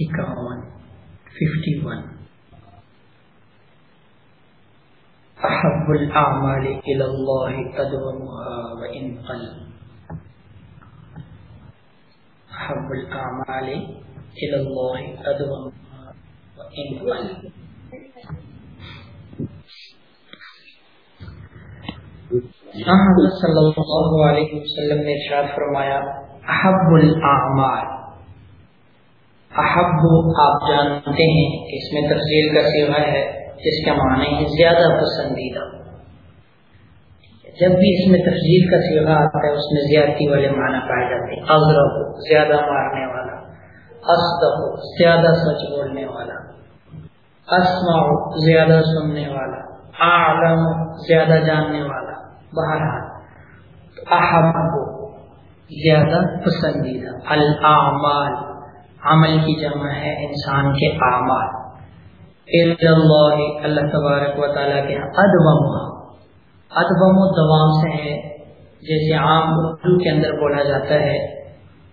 اکاون fifty one احب الاعمال الى الله ادومها وان قل. احب الاعمال الى الله ادومها وان قل. صلی اللہ علیہ وسلم نے ارشاد فرمایا احب الاعمال احب آپ جانتے ہیں اس میں تفصیل کا سیوا ہے، جس کا معنی ہے زیادہ پسندیدہ۔ جب بھی اس میں تفصیل کا سیوا آتا ہے، اس میں زیادتی والے معنی پائے جاتے ہیں۔ ازرف زیادہ مارنے والا۔ اصدق، زیادہ سچ بولنے والا۔ اسمع، زیادہ سننے والا۔ عالم زیادہ جاننے والا۔ بہرحال، احب، زیادہ پسندیدہ۔ الاعمال۔ عمل کی جمع ہے انسان کے اعمال۔ اللہ اللہ تبارک و تعالیٰ کے ادبم ادبم و دوام سے ہے۔ جیسے عام اردو کے اندر بولا جاتا ہے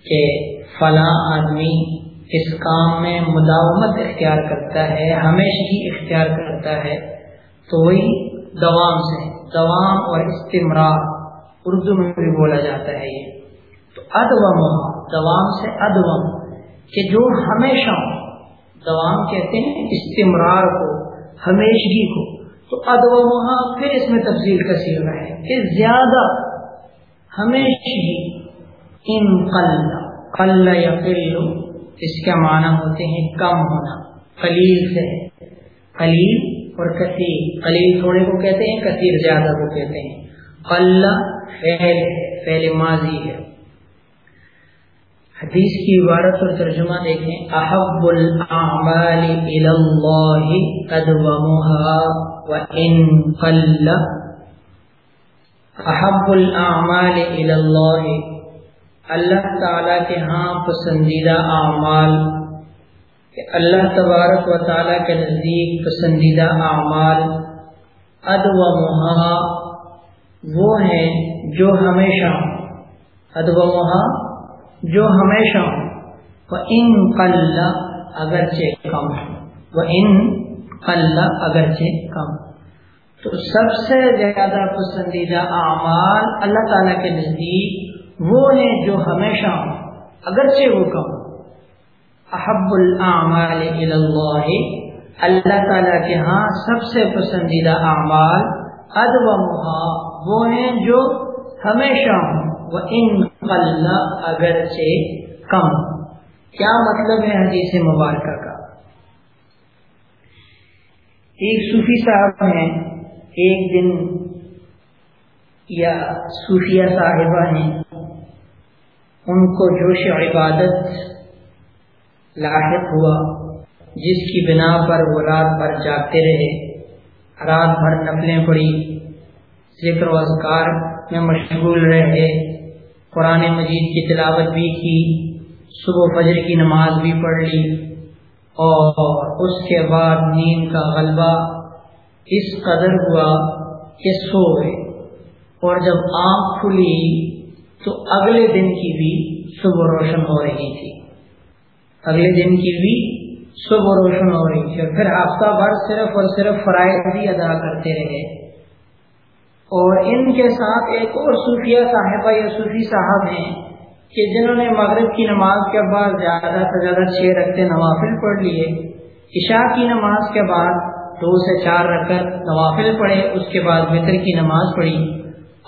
کہ فلاں آدمی اس کام میں مداومت اختیار کرتا ہے، ہمیشہ ہی اختیار کرتا ہے۔ تو وہی دوام سے دوام اور استمرار۔ اردو میں بھی بولا جاتا ہے یہ۔ تو ادوم دوام سے ادوم کہ جو ہمیشہ دوام کہتے ہیں، استمرار کو، ہمیشگی کو، تو ادو وہاں پھر اس میں تفصیل کا سیرا ہے کہ زیادہ ہمیشگی ان قل قل یا قلو اس کا معنی ہوتے ہیں کم ہونا، قلیل سے، قلیل اور کثیر، قلیل تھوڑے کو کہتے ہیں، کثیر زیادہ کو کہتے ہیں، قل فعل فعل ماضی ہے۔ حدیث کی عبارت اور ترجمہ دیکھیں۔ احب الاعمال الى اللہ ادومها وان قل احب الاعمال الى اللہ اللہ تعالی کے ہاں پسندیدہ اعمال کہ اللہ تبارک و تعالی کے نزدیک پسندیدہ اعمال ادومها وہ ہیں جو ہمیشہ ادومها جو ہمیشہ وہ ان قل اگرچہ کم وہ ان قل اگرچہ کم۔ تو سب سے زیادہ پسندیدہ اعمال اللہ تعالیٰ کے نزدیک وہ ہیں جو ہمیشہ اگرچہ وہ کم۔ احب الاعمال اللہ اللہ تعالیٰ کے ہاں سب سے پسندیدہ اعمال ادب وہ ہیں جو ہمیشہ ہوں۔ وہ ان اللہ اگرچہ کم۔ کیا مطلب ہے حدیث مبارکہ کا؟ ایک صوفی صاحب ہیں، ایک دن یا صوفیہ صاحبہ ہیں، ان کو جوش عبادت لاحق ہوا، جس کی بنا پر وہ رات بھر جاگتے رہے۔ رات بھر نفلیں پڑی، ذکر و اذکار میں مشغول رہے قرآن مجید کی تلاوت بھی کی، صبح فجر کی نماز بھی پڑھ لی، اور اس کے بعد نیند کا غلبہ اس قدر ہوا کہ سو گئے۔ اور جب آنکھ کھلی تو اگلے دن کی بھی صبح روشن ہو رہی تھی۔ اگلے دن کی بھی صبح روشن ہو رہی تھی۔ اور پھر ہفتہ بھر صرف اور صرف فرائض بھی ادا کرتے رہے۔ اور ان کے ساتھ ایک اور صوفیہ صاحبہ یا صوفی صاحب ہیں کہ جنہوں نے مغرب کی نماز کے بعد زیادہ سے زیادہ چھ رکھتے نوافل پڑھ لیے، عشاء کی نماز کے بعد دو سے چار رکھ کر نوافل پڑھے، اس کے بعد متر کی نماز پڑھی،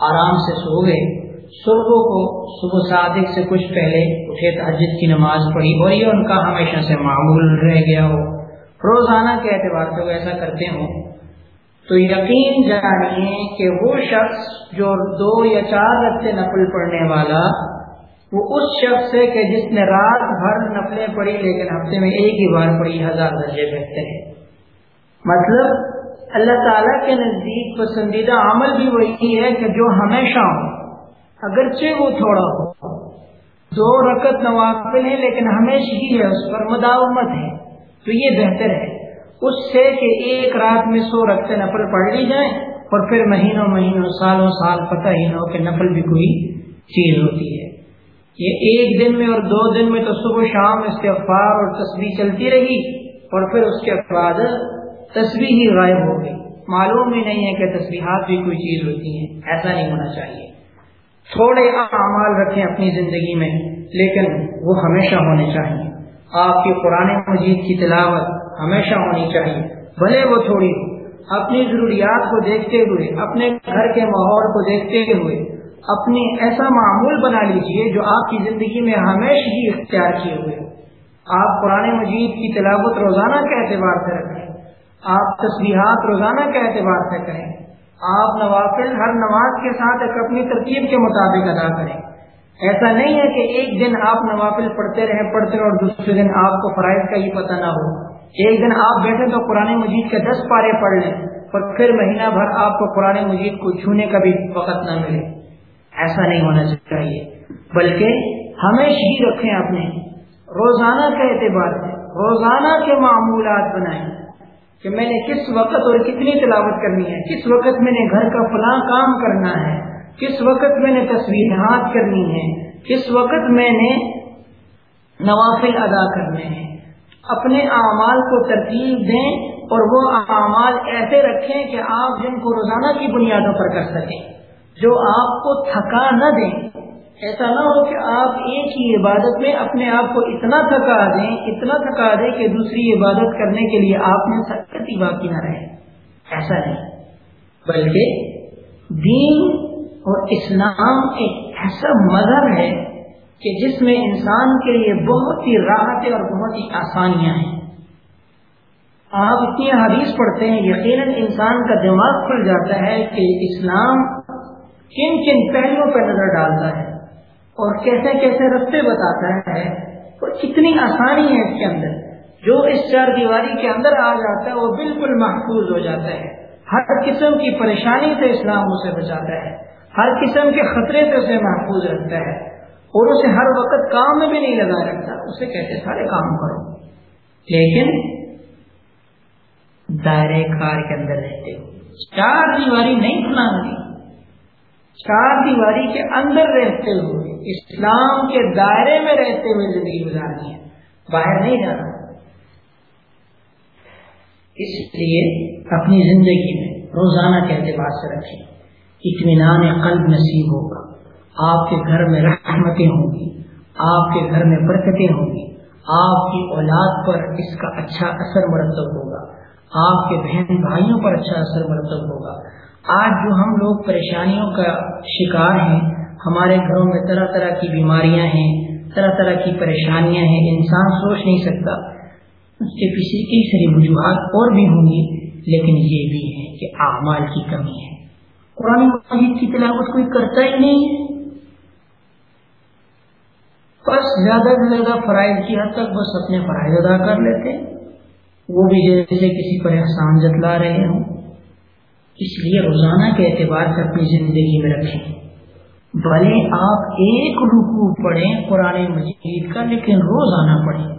آرام سے سو گئے۔ صبح کو صبح صادق سے کچھ پہلے اٹھے تحجد کی نماز پڑھی اور یہ ان کا ہمیشہ سے معمول رہ گیا ہو۔ روزانہ کے اعتبار سے وہ ایسا کرتے ہوں تو یقین جانیے کہ وہ شخص جو دو یا چار رفتے نفل پڑھنے والا، وہ اس شخص ہے کہ جس نے رات بھر نفلیں پڑھی لیکن ہفتے میں ایک ہی بار پڑھی، ہزار درجے بہتے ہیں۔ مطلب اللہ تعالیٰ کے نزدیک پسندیدہ عمل بھی وہی ہے کہ جو ہمیشہ ہو۔ اگرچہ وہ تھوڑا ہو، دو رکت نوافل ہے لیکن ہمیشہ ہی ہے، اس پر مداومت ہے۔ تو یہ بہتر ہے۔ اس سے کہ ایک رات میں سو رکھتے نفل پڑھ لی جائیں اور پھر مہینوں مہینوں سالوں سال پتہ ہی نہ ہو کہ نفل بھی کوئی چیز ہوتی ہے۔ یہ ایک دن میں اور دو دن میں تو صبح شام استغفار اور تصویر چلتی رہی اور پھر اس کے بعد تصویر ہی غائب ہو گئی۔ معلوم ہی نہیں ہے کہ تصویرات بھی کوئی چیز ہوتی ہیں، ایسا نہیں ہونا چاہیے۔ تھوڑے اعمال رکھیں اپنی زندگی میں، لیکن وہ ہمیشہ ہونے چاہیے۔ آپ کی قرآن مجید کی تلاوت ہمیشہ ہونی چاہیے۔ بھلے وہ تھوڑی ہو۔ اپنی ضروریات کو دیکھتے ہوئے، اپنے گھر کے ماحول کو دیکھتے ہوئے، اپنی ایسا معمول بنا لیجیے جو آپ کی زندگی میں ہمیشہ ہی اختیار کیے ہوئے آپ قرآن مجید کی تلاوت روزانہ کے اعتبار سے رکھیں۔ آپ تصویرات روزانہ کے اعتبار سے کریں۔ آپ نوافل ہر نماز کے ساتھ ایک اپنی ترکیب کے مطابق ادا کریں۔ ایسا نہیں ہے کہ ایک دن آپ نوافل پڑھتے رہیں، پڑھتے رہے اور دوسرے دن آپ کو فرائض کا ہی پتہ نہ ہو۔ ایک دن آپ بیٹھے تو قرآن مجید کے دس پارے پڑھ لیں اور پھر مہینہ بھر آپ کو قرآن مجید کو چھونے کا بھی وقت نہ ملے۔ ایسا نہیں ہونا چاہیے۔ بلکہ ہمیشہ ہی رکھیں اپنے، روزانہ کے اعتبار سے، روزانہ کے معمولات بنائیں کہ میں نے کس وقت اور کتنی تلاوت کرنی ہے، کس وقت میں نے گھر کا فلاں کام کرنا ہے۔ کس وقت میں نے تصویرات کرنی ہے؟ کس وقت میں نے نوافل ادا کرنے ہیں؟ اپنے اعمال کو ترتیب دیں اور وہ اعمال ایسے رکھیں کہ آپ جن کو روزانہ کی بنیادوں پر کر سکیں، جو آپ کو تھکا نہ دیں۔ ایسا نہ ہو کہ آپ ایک ہی عبادت میں اپنے آپ کو اتنا تھکا دیں، اتنا تھکا دیں کہ دوسری عبادت کرنے کے لیے آپ میں سکتی باقی نہ رہے۔ ایسا نہیں۔ بلکہ دین اور اسلام ایک ایسا مذہب ہے کہ جس میں انسان کے لیے بہت ہی راحتیں اور بہت ہی آسانیاں ہیں۔ آپ اتنی حدیث پڑھتے ہیں، یقیناً انسان کا دماغ کھل جاتا ہے کہ اسلام کن کن پہلوؤں پہ نظر ڈالتا ہے اور کیسے کیسے رستے بتاتا ہے۔ اور کتنی آسانی ہے اس کے اندر۔ جو اس چار دیواری کے اندر آ جاتا ہے، وہ بالکل محفوظ ہو جاتا ہے۔ ہر قسم کی پریشانی سے اسلام اسے بچاتا ہے۔ ہر قسم کے خطرے سے اسے محفوظ رکھتا ہے اور اسے ہر وقت کام میں بھی نہیں لگا رکھتا۔ اسے کہتے سارے کام کرو۔ لیکن دائرے کار کے اندر رہتے ہو۔ چار دیواری نہیں کھلانا چار دیواری کے اندر رہتے ہوئے اسلام کے دائرے میں رہتے ہوئے زندگی گزارنی ہے۔ باہر نہیں جانا۔ اس لیے اپنی زندگی میں روزانہ کے اعتبار سے رکھیں۔ اطمینان قلب نصیب ہوگا۔ آپ کے گھر میں رحمتیں ہوں گی، آپ کے گھر میں برکتیں ہوں گی۔ آپ کی اولاد پر اس کا اچھا اثر مرتب ہوگا۔ آپ کے بہن بھائیوں پر اچھا اثر مرتب ہوگا۔ آج جو ہم لوگ پریشانیوں کا شکار ہیں، ہمارے گھروں میں طرح طرح کی بیماریاں ہیں، طرح طرح کی پریشانیاں ہیں، انسان سوچ نہیں سکتا اس کے پیچھے کئی ساری وجوہات اور بھی ہوں گی، لیکن یہ بھی ہے کہ اعمال کی کمی ہے۔ قرآن مجید کی تلاوت کوئی کرتا ہی نہیں بس زیادہ سے زیادہ فرائض کی حد تک بس اپنے فرائض ادا کر لیتے وہ بھی جیسے کسی پر احسان جتلا رہے ہوں۔ اس لیے روزانہ کے اعتبار سے اپنی زندگی میں رکھیں۔ بھلے آپ ایک رکو پڑھیں قرآن مجید کا، لیکن روزانہ پڑھیں۔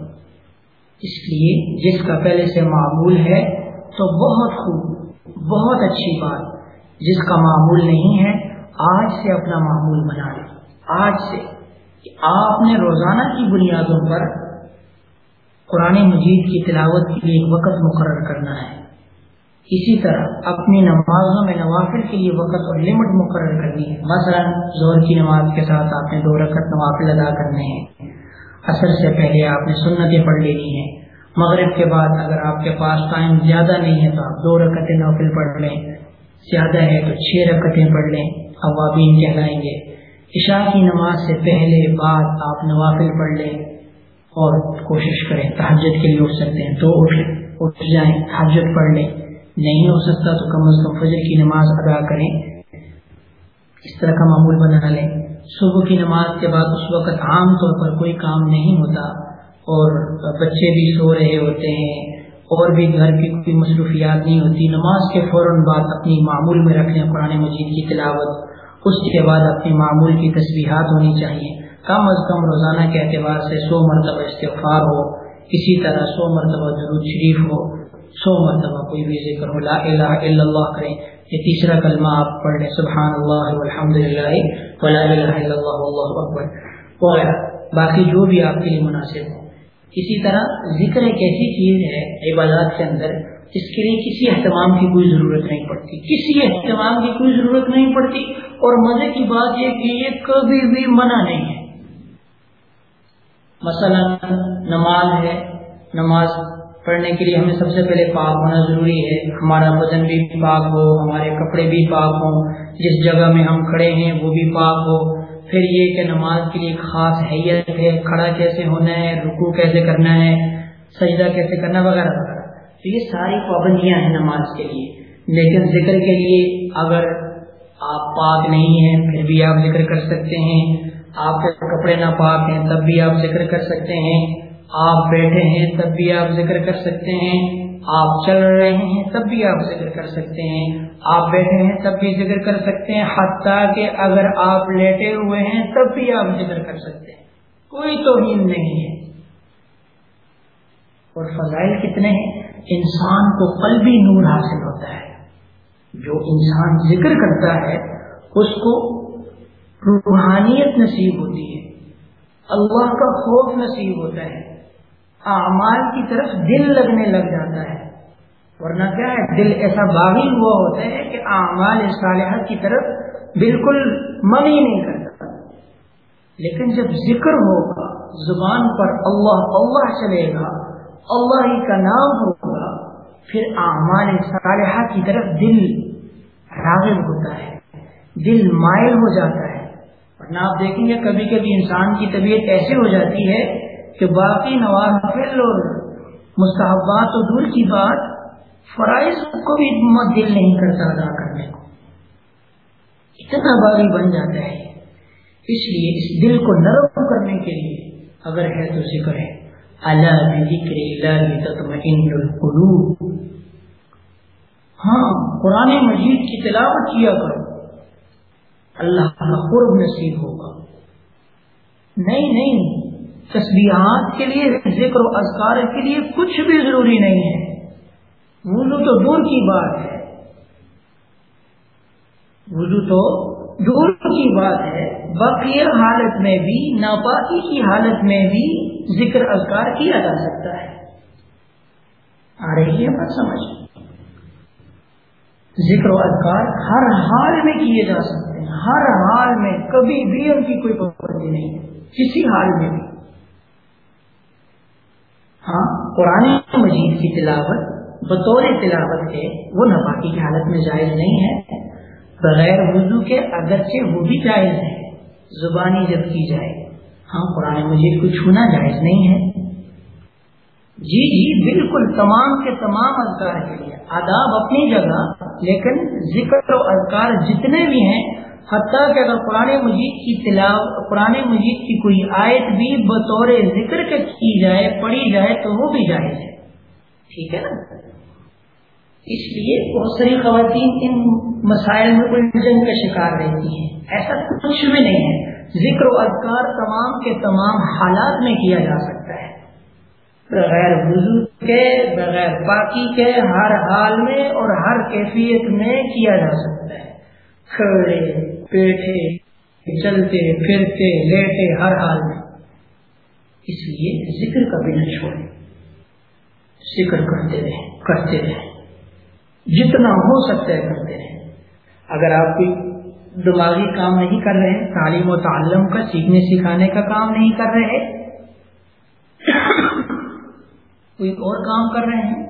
اس لیے جس کا پہلے سے معمول ہے، تو بہت خوب، بہت اچھی بات۔ جس کا معمول نہیں ہے، آج سے اپنا معمول بنا لیں آج سے۔ آپ نے روزانہ کی بنیادوں پر قرآن مجید کی تلاوت کے لیے ایک وقت مقرر کرنا ہے۔ اسی طرح اپنی نمازوں میں نوافل کے لیے وقت اور لمٹ مقرر کرنی ہے۔ مثلا زور کی نماز کے ساتھ آپ نے دو رکعت نوافل ادا کرنے ہیں۔ اثر سے پہلے آپ نے سنتیں پڑھ لینی ہیں۔ مغرب کے بعد اگر آپ کے پاس ٹائم زیادہ نہیں ہے تو آپ دو رکعتیں نوافل پڑھ لیں۔ زیادہ ہے تو چھ رکعتیں پڑھ لیں اوابین کہلائیں گے۔ عشاء کی نماز سے پہلے بعد آپ نوافل پڑھ لیں اور کوشش کریں تحجد کے لیے اٹھ سکتے ہیں۔ تو اٹھ اٹھ جائیں تحجد پڑھ لیں۔ نہیں ہو سکتا تو کم از کم فجر کی نماز ادا کریں۔ اس طرح کا معمول بنا لیں۔ صبح کی نماز کے بعد اس وقت عام طور پر کوئی کام نہیں ہوتا اور بچے بھی سو رہے ہوتے ہیں۔ اور بھی گھر کی کوئی مصروفیات نہیں ہوتی، نماز کے فوراً بعد اپنی معمول میں رکھ لیں قرآن مجید کی تلاوت، اس کے بعد اپنی معمول کی تصویرات ہونی چاہیے۔ کم از کم روزانہ کے اعتبار سے سو مرتبہ استغفار ہو، اسی طرح سو مرتبہ ضرور شریف ہو، سو مرتبہ کوئی بھی ذکر ہو، لا الہ الا اللہ کریں۔ یہ تیسرا کلمہ آپ پڑھ لیں سبحان اللہ والحمد للہ ولا الہ الا اللہ، واللہ اکبر۔ وغیرہ باقی جو بھی آپ کے لیے مناسب ہو۔ اسی طرح ذکر ایک ایسی چیز ہے عبادات کے اندر جس کے لیے کسی اہتمام کی کوئی ضرورت نہیں پڑتی۔ کسی اہتمام کی کوئی ضرورت نہیں پڑتی، اور مزے کی بات یہ کہ یہ کبھی بھی منع نہیں ہے۔ مثلا نماز ہے، نماز پڑھنے کے لیے ہمیں سب سے پہلے پاک ہونا ضروری ہے۔ ہمارا وزن بھی پاک ہو، ہمارے کپڑے بھی پاک ہوں، جس جگہ میں ہم کھڑے ہیں وہ بھی پاک ہو۔ پھر یہ کہ نماز کے لیے خاص حیت ہے، کھڑا کیسے ہونا ہے رکو کیسے کرنا ہے، سجدہ کیسے کرنا وغیرہ وغیرہ۔ تو یہ ساری پابندیاں ہیں نماز کے لیے۔ لیکن ذکر کے لیے اگر آپ پاک نہیں ہیں، پھر بھی آپ ذکر کر سکتے ہیں۔ آپ کے کپڑے نہ پاک ہیں، تب بھی آپ ذکر کر سکتے ہیں۔ آپ بیٹھے ہیں، تب بھی آپ ذکر کر سکتے ہیں۔ آپ چل رہے ہیں تب بھی آپ ذکر کر سکتے ہیں، آپ بیٹھے ہیں تب بھی ذکر کر سکتے ہیں، حتیٰ کہ اگر آپ لیٹے ہوئے ہیں تب بھی آپ ذکر کر سکتے ہیں۔ کوئی توہین نہیں ہے۔ اور فضائل کتنے ہیں؟ انسان کو قلبی نور حاصل ہوتا ہے۔ جو انسان ذکر کرتا ہے، اس کو روحانیت نصیب ہوتی ہے۔ اللہ کا خوف نصیب ہوتا ہے۔ اعمال کی طرف دل لگنے لگ جاتا ہے۔ ورنہ کیا ہے؟ دل ایسا باغی ہوا ہوتا ہے کہ اعمال صالحہ کی طرف بالکل من ہی نہیں کرتا۔ لیکن جب ذکر ہوگا، زبان پر اللہ اللہ چلے گا، اللہ ہی کا نام ہوگا، پھر اعمال صالحہ کی طرف دل راغب ہوتا ہے، دل مائل ہو جاتا ہے۔ ورنہ آپ دیکھیں گے، کبھی کبھی انسان کی طبیعت ایسی ہو جاتی ہے کہ باقی نوافل اور مستحبات و دور کی بات فرائض کو بھی دل نہیں کرتا ادا کرنے کو۔ اتنا باری بن جاتا ہے۔ اس لیے اس دل کو نرم کرنے کے لیے اگر ہے تو ذکر ہے۔ اللہ ذکر القلوب۔ ہاں قرآن مجید کی تلاوت کیا کرو۔ اللہ کا قرب نصیب ہوگا۔ نہیں نہیں تصویرات کے لیے، ذکر و اذکار کے لیے کچھ بھی ضروری نہیں ہے۔ وضو تو دور کی بات ہے۔ وضو تو دور کی بات ہے۔ باقی حالت میں بھی، ناپاکی کی حالت میں بھی ذکر اذکار کیا جا سکتا ہے۔ آ رہی ہے بات سمجھ۔ ذکر و اذکار ہر حال میں کیے جا سکتے ہیں۔ ہر حال میں کبھی بھی ان کی کوئی پابندی نہیں ہے۔ کسی حال میں بھی۔ ہاں قرآن مجید کی تلاوت بطور تلاوت کے وہ نپاکی کی حالت میں جائز نہیں ہے۔ بغیر وضو کے اگرچہ وہ بھی جائز ہے، زبانی جب کی جائے ہاں قرآن مجید کو چھونا جائز نہیں ہے۔ جی جی بالکل تمام کے تمام اذکار کے لیے، آداب اپنی جگہ، لیکن ذکر و اذکار جتنے بھی ہیں حتیٰ کہ اگر قرآن مجید کی تلاو قرآن مجید کی کوئی آیت بھی بطور ذکر کے کی جائے، پڑھی جائے تو وہ بھی جائز ہے۔ ٹھیک ہے نا؟ اس لیے بہت ساری خواتین ان مسائل میں کوئی جنگ کا شکار رہتی ہیں۔ ایسا کچھ بھی نہیں ہے۔ ذکر و اذکار تمام کے تمام حالات میں کیا جا سکتا ہے۔ بغیر وضو کے، بغیر پاکی کے، ہر حال میں اور ہر کیفیت میں کیا جا سکتا ہے۔ کھڑے بیٹھے چلتے، پھرتے، لیٹے، ہر حال میں۔ اس لیے ذکر کبھی نہ چھوڑے ذکر کرتے رہے کرتے رہے جتنا ہو سکتا ہے کرتے رہے اگر آپ کوئی دماغی کام نہیں کر رہے، تعلیم و تعلم کا، سیکھنے سکھانے کا کام نہیں کر رہے، کوئی اور کام کر رہے ہیں،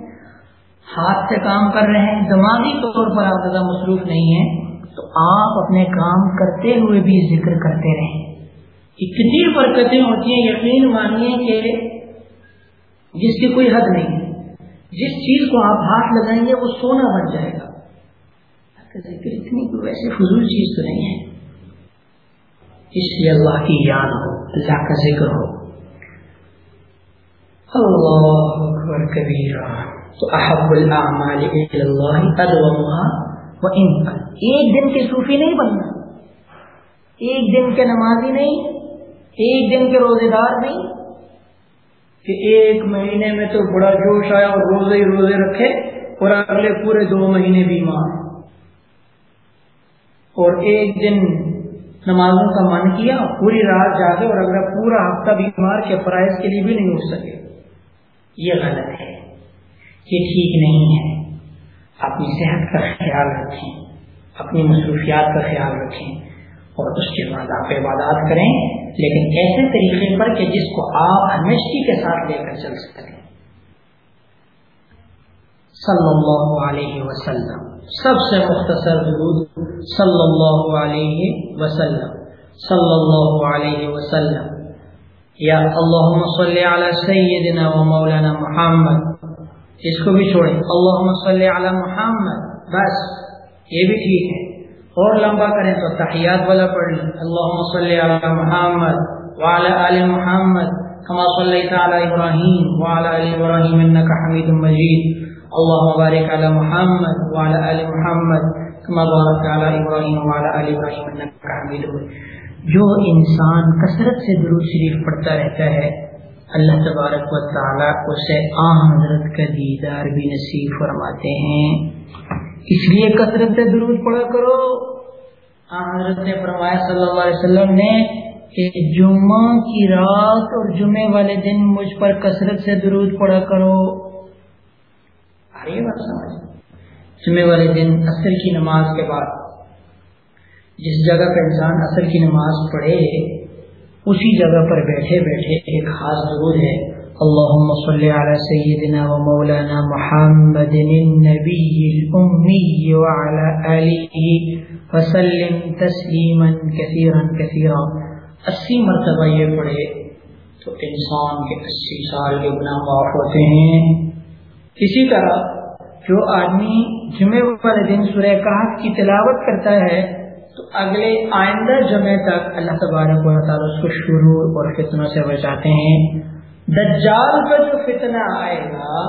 ہاتھ سے کام کر رہے ہیں، دماغی طور پر آپ زیادہ مصروف نہیں ہیں تو آپ اپنے کام کرتے ہوئے بھی ذکر کرتے رہیں۔ اتنی برکتیں ہوتی ہیں، یقین مانیے کہ جس کی کوئی حد نہیں، جس چیز کو آپ ہاتھ لگائیں گے وہ سونا بن جائے گا۔ ذکر اتنی کوئی ویسے فضول چیز تو نہیں ہے۔ اس لیے اللہ کی یاد ہو، اللہ کا ذکر ہو۔ اللہ اکبر کبیرہ۔ تو احب الاعمال اللہ ادومها ایک دن کے صوفی نہیں بننا۔ ایک دن کے نمازی نہیں، ایک دن کے روزے دار نہیں۔ کہ ایک مہینے میں تو بڑا جوش آیا اور روزے ہی روزے رکھے اور اگلے پورے دو مہینے بیمار۔ اور ایک دن نمازوں کا من کیا، پوری رات جاگے اور اگر پورا ہفتہ بیمار کے فرائض کے لیے بھی نہیں اٹھ سکے۔ یہ غلط ہے یہ ٹھیک نہیں ہے۔ اپنی صحت کا خیال رکھیں، اپنی مصروفیات کا خیال رکھیں اور اس کے بعد آپ عبادات کریں۔ لیکن ایسے طریقے پر کہ جس کو آپ ہمیشگی کے ساتھ لے کر چل سکیں۔ صلی اللہ علیہ وسلم۔ سب سے مختصر درود صلی اللہ علیہ وسلم۔ صلی اللہ علیہ وسلم۔ یا اللہم صلی علی سیدنا و مولانا محمد۔ اس کو بھی چھوڑیں۔ اللہم صلی علی محمد، بس، یہ بھی ٹھیک ہے۔ اور لمبا کریں تو تحیات والا پڑھ لیں۔ اللہم صلی علی محمد وعلى آل محمد كما صليت على إبراهيم وعلى آل إبراهيم إنك حميد مجيد اللہ مبارک علی محمد وعلى آل محمد كما بارك على ابراہیم وعلى آل ابراہیم انك حمید جو انسان کثرت سے درود شریف پڑھتا رہتا ہے اللہ تبارک و تعالی اسے آ حضرت کا دیدار بھی نصیب فرماتے ہیں۔ اس لیے کثرت سے درود پڑھا کرو۔ آ حضرت نے فرمایا صلی اللہ علیہ وسلم نے کہ جمعہ کی رات اور جمعے والے دن مجھ پر کثرت سے درود پڑھا کرو۔ بات سمجھ۔ جمعے والے دن اثر کی نماز کے بعد جس جگہ پہ انسان اثر کی نماز پڑھے اسی جگہ پر بیٹھے بیٹھے ایک خاص ضرور ہے۔ اللهم صل على سيدنا ومولانا محمد النبي الأمي وعلى آله وسلم تسليما كثيرا كثيرا اسی مرتبہ یہ پڑھے تو انسان کے اسی سال کے گناہ معاف ہوتے ہیں۔ اسی طرح جو آدمی جمعے والے دن سورہ کہف کی تلاوت کرتا ہے تو اگلے آئندہ جمعے تک اللہ تبارک و تعالیٰ اس کو شروع اور فتنوں سے بچاتے ہیں۔ دجال کا جو فتنہ آئے گا،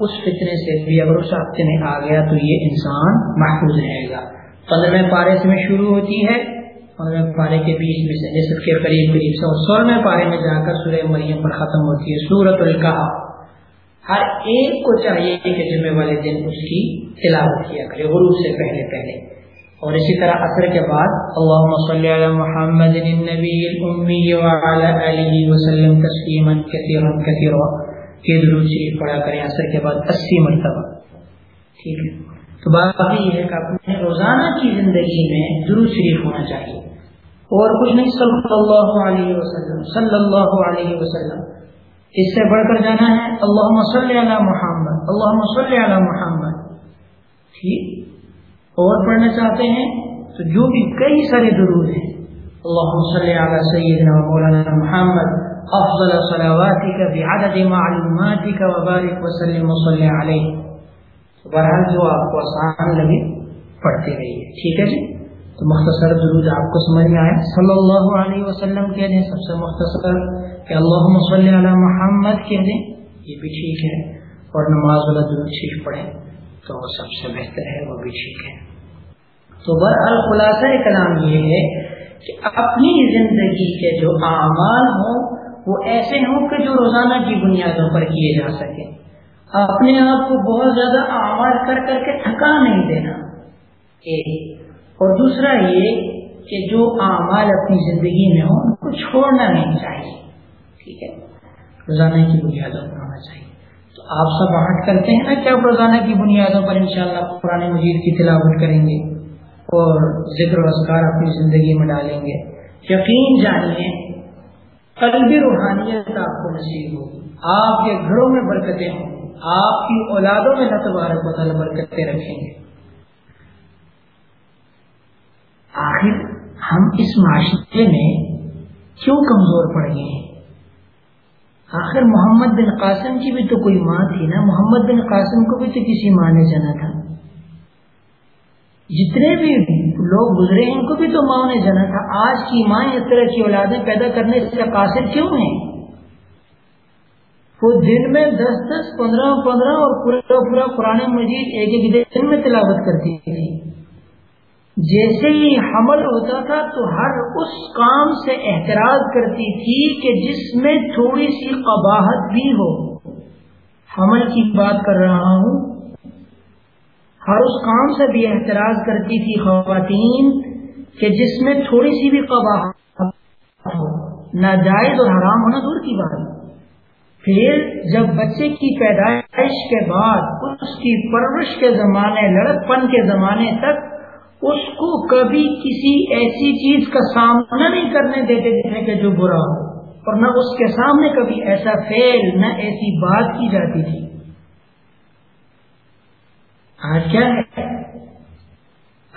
اس فتنے سے بھی اگر اس ہفتے میں آ گیا تو یہ انسان محفوظ رہے گا۔ پندرہویں پارے سے میں شروع ہوتی ہے۔ پندرہویں پارے کے بیچ میں سے جیسے کے قریب قریب سے اور سولہویں پارے میں جا کر سورہ مریم پر ختم ہوتی ہے سورت القحا ہر ایک کو چاہیے کہ جمعے والے دن اس کی تلاوت کیا کرے، غروب سے پہلے پہلے۔ اور اسی طرح اثر کے بعد اللہم صلی علی محمد النبی الامی وعلا آلہ وسلم تسلیما کثیرا کثیرا. کہ درود شریف پڑھا کریں اثر کے بعد اسی مرتبہ. ٹھیک ہے. تو بات یہ ہے کہ اپنے روزانہ کی زندگی میں درود شریف ہونا چاہیے. اور کچھ نہیں صلی اللہ علیہ وسلم صلی اللہ علیہ وسلم. اس سے بڑھ کر جانا ہے اللہ صلی علی محمد اللہ صلی علی محمد. ٹھیک؟ اور پڑھنا چاہتے ہیں، تو جو بھی کئی سارے درود ہیں۔ اللہ صلی علی سیدنا مولانا محمد، افضل صلواتك بعدد معلوماتك وبارك وسلم وصلی علیہ۔ بہرحال جو آپ کو آسان لگے پڑھتے رہیے۔ ٹھیک ہے جی؟ تو مختصر درود آپ کو سمجھ میں آئے۔ صلی اللہ علیہ وسلم کہہ دیں، سب سے مختصر کہ اللہ صلی علی محمد کہہ دیں، یہ بھی ٹھیک ہے۔ اور نماز والا درود شریف پڑھیں۔ تو وہ سب سے بہتر ہے، وہ بھی ٹھیک ہے۔ تو بہرحال خلاصہ کلام یہ ہے کہ اپنی زندگی کے جو اعمال ہوں، وہ ایسے ہوں کہ جو روزانہ کی بنیادوں پر کیے جا سکیں۔ اپنے آپ کو بہت زیادہ اعمال کر کر کے تھکا نہیں دینا۔ ایک۔ اور دوسرا یہ کہ جو اعمال اپنی زندگی میں ہوں، ان کو چھوڑنا نہیں چاہیے۔ ٹھیک ہے؟ روزانہ کی بنیادوں پر ہونا چاہیے۔ تو آپ سب آہٹ کرتے ہیں نا کہ آپ روزانہ کی بنیادوں پر انشاءاللہ شاء پرانے مجید کی تلاوت کریں گے اور ذکر و اذکار اپنی زندگی میں ڈالیں گے۔ یقین جانیے قلبی روحانیت آپ کو نصیب ہوگی۔ آپ کے گھروں میں برکتیں ہوں۔ آپ کی اولادوں میں نتبارک بدل برکتیں رکھیں گے۔ آخر ہم اس معاشرے میں کیوں کمزور پڑ گئے ہیں؟ آخر محمد بن قاسم کی بھی تو کوئی ماں تھی نا، محمد بن قاسم کو بھی تو کسی ماں نے جانا تھا۔ جتنے بھی لوگ گزرے ہیں ان کو بھی تو ماں نے جانا تھا۔ آج کی ماں اس طرح کی اولادیں پیدا کرنے سے قاصر کیوں ہیں؟ وہ دن میں دس دس، پندرہ پندرہ اور پورا پورا قرآن مجید ایک ایک دن میں تلاوت کرتی تھی۔ جیسے ہی حمل ہوتا تھا تو ہر اس کام سے احتراج کرتی تھی کہ جس میں تھوڑی سی قباحت بھی ہو۔ حمل کی بات کر رہا ہوں۔ ہر اس کام سے بھی احتراج کرتی تھی خواتین کہ جس میں تھوڑی سی بھی قبا ناجائز اور حرام ہونا دور کی بات پھر جب بچے کی پیدائش کے بعد اس کی پرورش کے زمانے لڑک پن کے زمانے تک اس کو کبھی کسی ایسی چیز کا سامنا نہیں کرنے دیتے تھے کہ جو برا ہو اور نہ اس کے سامنے کبھی ایسا فیل نہ ایسی بات کی جاتی تھی۔ آج کیا ہے؟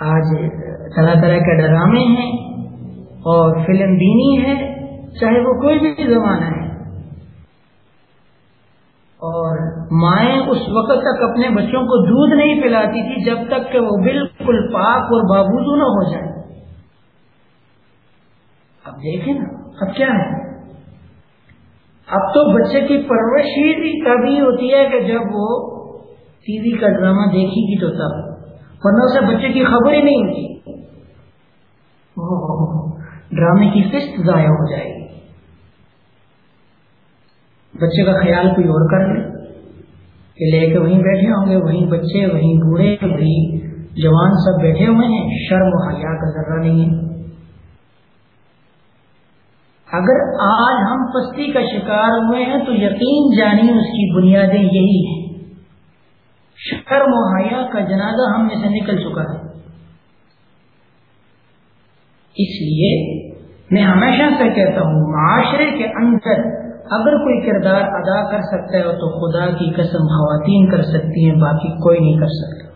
آج طرح طرح کے ڈرامے ہیں اور فلم دینی ہے، چاہے وہ کوئی بھی زمانہ ہے۔ اور مائیں اس وقت تک اپنے بچوں کو دودھ نہیں پلاتی تھی جب تک کہ وہ بالکل پاک اور بابودو نہ ہو جائے۔ اب دیکھیں نا، اب کیا ہے؟ اب تو بچے کی پرورش ہی تبھی ہوتی ہے کہ جب وہ ٹی وی کا ڈرامہ دیکھے گی تو تب، ورنہ سے بچے کی خبر ہی نہیں ہوتی۔ ڈرامے کی قسط ضائع ہو جائے گی۔ بچے کا خیال کوئی اور کر لے کہ لے کے وہیں بیٹھے ہوں گے، وہیں بچے، وہیں بوڑھے، وہیں جوان سب بیٹھے ہوئے ہیں، شرم و حیا کا ذرہ نہیں ہے۔ اگر آج ہم پستی کا شکار ہوئے ہیں تو یقین جانی اس کی بنیادیں یہی ہیں۔ شرم و حیا کا جنازہ ہم میں سے نکل چکا ہے۔ اس لیے میں ہمیشہ سے کہتا ہوں، معاشرے کے اندر اگر کوئی کردار ادا کر سکتا ہے تو خدا کی قسم خواتین کر سکتی ہیں، باقی کوئی نہیں کر سکتا۔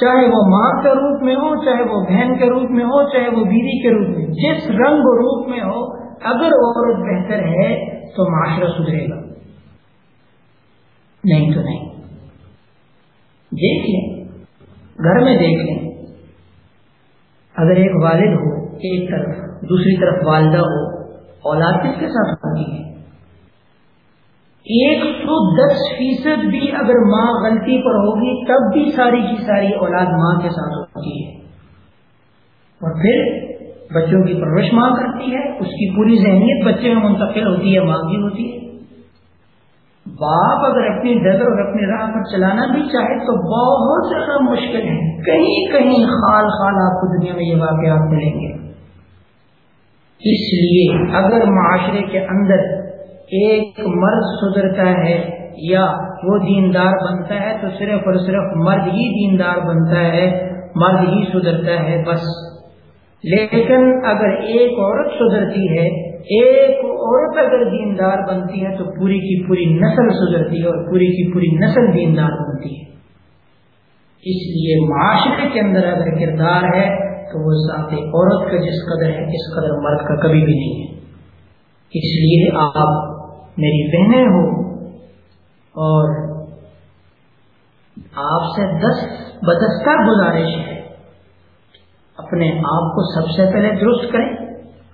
چاہے وہ ماں کے روپ میں ہو، چاہے وہ بہن کے روپ میں ہو، چاہے وہ بیوی کے روپ میں، جس رنگ و روپ میں ہو، اگر عورت بہتر ہے تو معاشرہ سدھرے گا۔ نہیں تو نہیں۔ دیکھ لیں گھر میں دیکھ لیں اگر ایک والد ہو، ایک طرف، دوسری طرف والدہ ہو اولاد کس کے ساتھ ہوتی ہے؟ ایک سو دس فیصد بھی اگر ماں غلطی پر ہوگی، تب بھی ساری کی ساری اولاد ماں کے ساتھ ہوتی ہے۔ اور پھر بچوں کی پرورش ماں کرتی ہے، اس کی پوری ذہنیت بچے میں منتقل ہوتی ہے، ماں کی ہوتی ہے۔ باپ اگر اپنی ڈگر اور اپنی راہ پر چلانا بھی چاہے تو بہت زیادہ مشکل ہے۔ کہیں کہیں خال خال آپ کو دنیا میں یہ واقعات ملیں گے۔ اس لیے اگر معاشرے کے اندر ایک مرد سدھرتا ہے یا وہ دیندار بنتا ہے تو صرف اور صرف مرد ہی دیندار بنتا ہے، مرد ہی سدھرتا ہے بس۔ لیکن اگر ایک عورت سدھرتی ہے، ایک عورت اگر دیندار بنتی ہے تو پوری کی پوری نسل سدھرتی ہے اور پوری کی پوری نسل دیندار بنتی ہے۔ اس لیے معاشرے کے اندر اگر کردار ہے تو وہ ذات عورت کا جس قدر ہے، اس قدر مرد کا کبھی بھی نہیں ہے۔ اس لیے آپ میری بہنیں ہو اور آپ سے دس بدستہ گزارش ہے۔ اپنے آپ کو سب سے پہلے درست کریں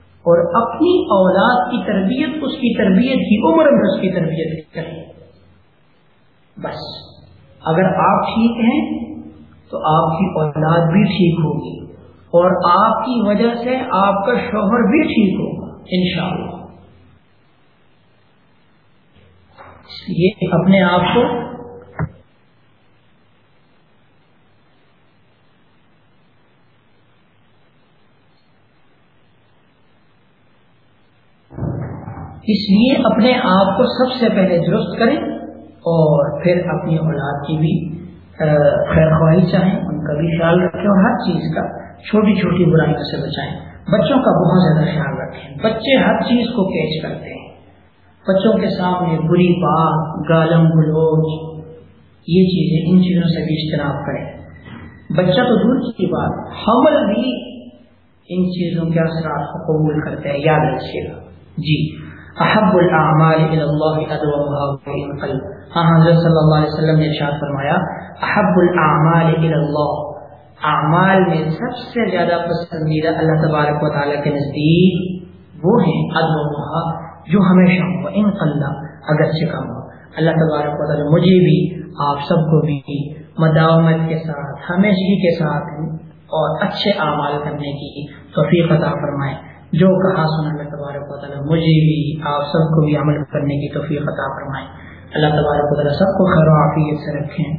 اور اپنی اولاد کی تربیت، اس کی تربیت کی عمر میں اس کی تربیت کریں۔ بس، اگر آپ ٹھیک ہیں تو آپ کی اولاد بھی ٹھیک ہوگی۔ اور آپ کی وجہ سے آپ کا شوہر بھی ٹھیک ہوگا ان شاء اللہ اپنے آپ کو اس لیے اپنے آپ کو سب سے پہلے درست کریں اور پھر اپنی اولاد کی بھی خیر خواہی چاہیں، ان کا بھی خیال رکھیں اور ہر چیز کا چھوٹی چھوٹی برائیوں سے بچائیں۔ بچوں کا بہت زیادہ خیال رکھیں۔ بچے ہر چیز کو پیش کرتے ہیں۔ بچوں کے سامنے بری بات، گالم گلوچ، یہ چیزیں ان چیزوں سے بھی اجتناب کریں۔ بچہ تو دور کی بات، حمل بھی ان چیزوں کے اثرات کو قبول کرتے ہیں یاد رکھیے گا۔ جی۔ احب الاعمال الى الله ادومها ہاں حضرت صلی اللہ علیہ وسلم نے ارشاد فرمایا، احب الاعمال الى الله اعمال میں سب سے زیادہ پسندیدہ اللہ تبارک و تعالیٰ کے نزدیک وہ ہیں ادب جو ہمیشہ ہو ان اللہ اگرچہ کم ہو اللہ تبارک و تعالیٰ مجھے بھی، آپ سب کو بھی مداومت کے ساتھ ہمیشگی کے ساتھ اور اچھے اعمال کرنے کی توفیق عطا فرمائے۔ جو کہا سنا اللہ تبارک و تعالیٰ، مجھے بھی، آپ سب کو بھی عمل کرنے کی توفیق عطا فرمائے۔ اللہ تبارک و تعالیٰ سب کو خیر و عافیت سے رکھیں۔